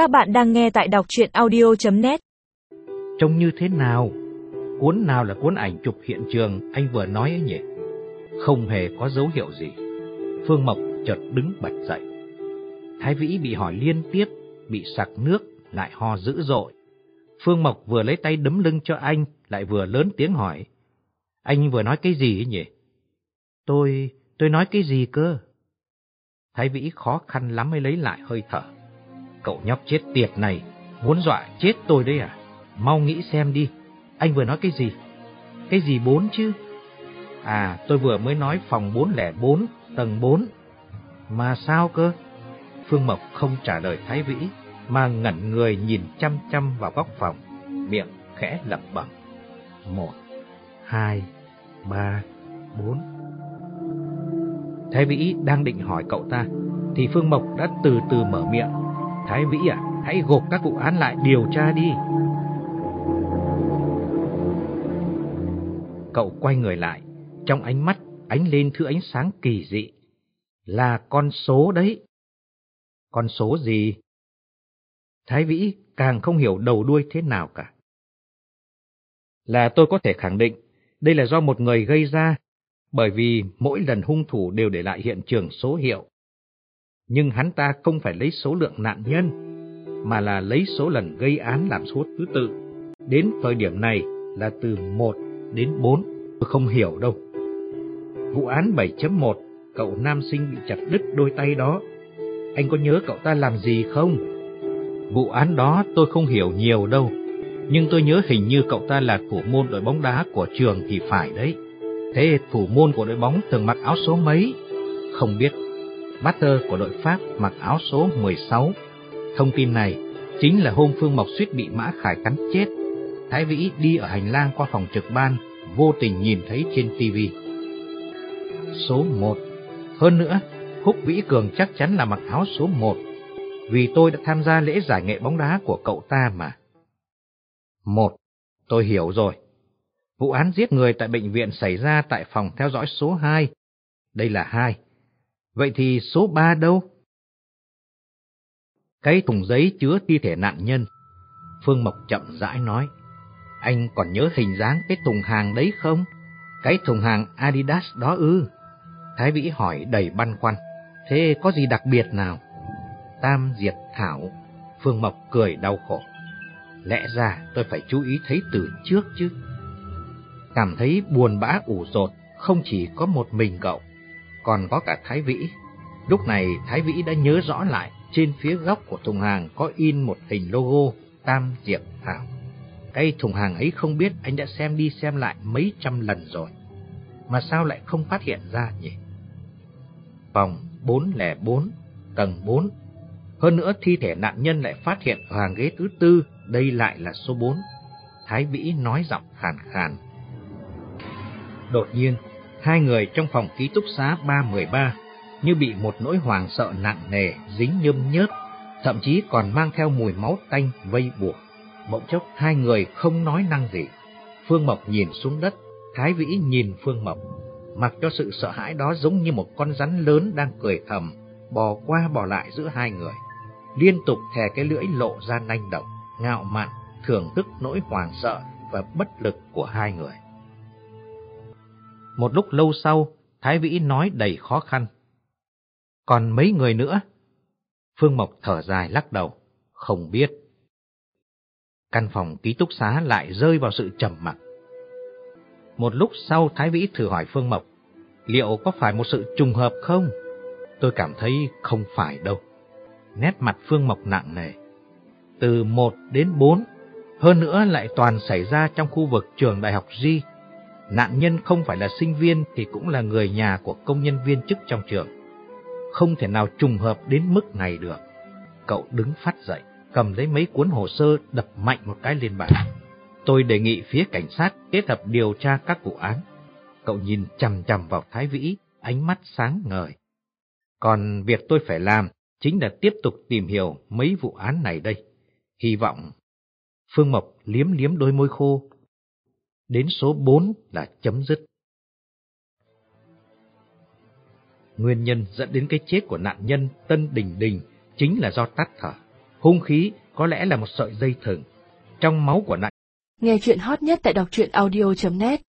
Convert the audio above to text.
Các bạn đang nghe tại đọc chuyện audio.net Trông như thế nào? Cuốn nào là cuốn ảnh chụp hiện trường anh vừa nói ấy nhỉ? Không hề có dấu hiệu gì. Phương Mộc chợt đứng bật dậy. Thái Vĩ bị hỏi liên tiếp, bị sặc nước, lại ho dữ dội. Phương Mộc vừa lấy tay đấm lưng cho anh, lại vừa lớn tiếng hỏi. Anh vừa nói cái gì ấy nhỉ? Tôi, tôi nói cái gì cơ? Thái Vĩ khó khăn lắm mới lấy lại hơi thở. Cậu nhóc chết tiệt này, muốn dọa chết tôi đấy à? Mau nghĩ xem đi, anh vừa nói cái gì? Cái gì bốn chứ? À, tôi vừa mới nói phòng 404, tầng 4. Mà sao cơ? Phương Mộc không trả lời Thái Vĩ, mà ngẩn người nhìn chăm chăm vào góc phòng, miệng khẽ lẩm bẩm. Một, hai, ba, bốn. Thái Vĩ đang định hỏi cậu ta, thì Phương Mộc đã từ từ mở miệng. Thái Vĩ à, hãy gộp các vụ án lại điều tra đi. Cậu quay người lại, trong ánh mắt ánh lên thứ ánh sáng kỳ dị. Là con số đấy. Con số gì? Thái Vĩ càng không hiểu đầu đuôi thế nào cả. Là tôi có thể khẳng định, đây là do một người gây ra, bởi vì mỗi lần hung thủ đều để lại hiện trường số hiệu. Nhưng hắn ta không phải lấy số lượng nạn nhân, mà là lấy số lần gây án làm số thứ tự. Đến thời điểm này là từ 1 đến 4, tôi không hiểu đâu. Vụ án 7.1, cậu nam sinh bị chặt đứt đôi tay đó. Anh có nhớ cậu ta làm gì không? Vụ án đó tôi không hiểu nhiều đâu, nhưng tôi nhớ hình như cậu ta là thủ môn đội bóng đá của trường thì phải đấy. Thế thủ môn của đội bóng thường mặc áo số mấy? Không biết. Master của đội Pháp mặc áo số 16. Thông tin này chính là hôm Phương Mộc suýt bị Mã Khải cắn chết. Thái Vĩ đi ở hành lang qua phòng trực ban, vô tình nhìn thấy trên TV. Số 1. Hơn nữa, Húc Vĩ Cường chắc chắn là mặc áo số 1, vì tôi đã tham gia lễ giải nghệ bóng đá của cậu ta mà. Một, tôi hiểu rồi. Vụ án giết người tại bệnh viện xảy ra tại phòng theo dõi số 2. Đây là 2. Vậy thì số 3 đâu? Cái thùng giấy chứa thi thể nạn nhân. Phương Mộc chậm rãi nói. Anh còn nhớ hình dáng cái thùng hàng đấy không? Cái thùng hàng Adidas đó ư? Thái Vĩ hỏi đầy băn khoăn. Thế có gì đặc biệt nào? Tam Diệt Thảo. Phương Mộc cười đau khổ. Lẽ ra tôi phải chú ý thấy từ trước chứ. Cảm thấy buồn bã ủ rột, không chỉ có một mình cậu, còn có cả Thái Vĩ. Lúc này Thái Vĩ đã nhớ rõ lại, trên phía góc của thùng hàng có in một hình logo Tam Diệp Thảo. Cái thùng hàng ấy không biết anh đã xem đi xem lại mấy trăm lần rồi. Mà sao lại không phát hiện ra nhỉ? Phòng 404, tầng 4. Hơn nữa thi thể nạn nhân lại phát hiện ở hàng ghế thứ tư, đây lại là số 4. Thái Vĩ nói giọng khàn khàn. Đột nhiên, hai người trong phòng ký túc xá 313 như bị một nỗi hoàng sợ nặng nề dính nhâm nhớt, thậm chí còn mang theo mùi máu tanh vây buộc. Bỗng chốc hai người không nói năng gì. Phương Mộc nhìn xuống đất, Thái Vĩ nhìn Phương Mộc, mặc cho sự sợ hãi đó giống như một con rắn lớn đang cười thầm, bò qua bò lại giữa hai người, liên tục thè cái lưỡi lộ ra nanh động, ngạo mạn, thưởng thức nỗi hoàng sợ và bất lực của hai người. Một lúc lâu sau, Thái Vĩ nói đầy khó khăn. Còn mấy người nữa? Phương Mộc thở dài lắc đầu, không biết. Căn phòng ký túc xá lại rơi vào sự trầm mặc. Một lúc sau Thái Vĩ thử hỏi Phương Mộc, liệu có phải một sự trùng hợp không? Tôi cảm thấy không phải đâu. Nét mặt Phương Mộc nặng nề. Từ 1 đến 4, hơn nữa lại toàn xảy ra trong khu vực trường đại học Di. Nạn nhân không phải là sinh viên thì cũng là người nhà của công nhân viên chức trong trường. Không thể nào trùng hợp đến mức này được. Cậu đứng phát dậy, cầm lấy mấy cuốn hồ sơ đập mạnh một cái lên bàn. Tôi đề nghị phía cảnh sát kết hợp điều tra các vụ án. Cậu nhìn chầm chầm vào Thái Vĩ, ánh mắt sáng ngời. Còn việc tôi phải làm chính là tiếp tục tìm hiểu mấy vụ án này đây. Hy vọng. Phương Mộc liếm liếm đôi môi khô. Đến số 4 là chấm dứt. Nguyên nhân dẫn đến cái chết của nạn nhân Tân Đình Đình chính là do tắt thở. Hung khí có lẽ là một sợi dây thừng. Trong máu của nạn Nghe chuyện hot nhất tại đọc truyện audio.net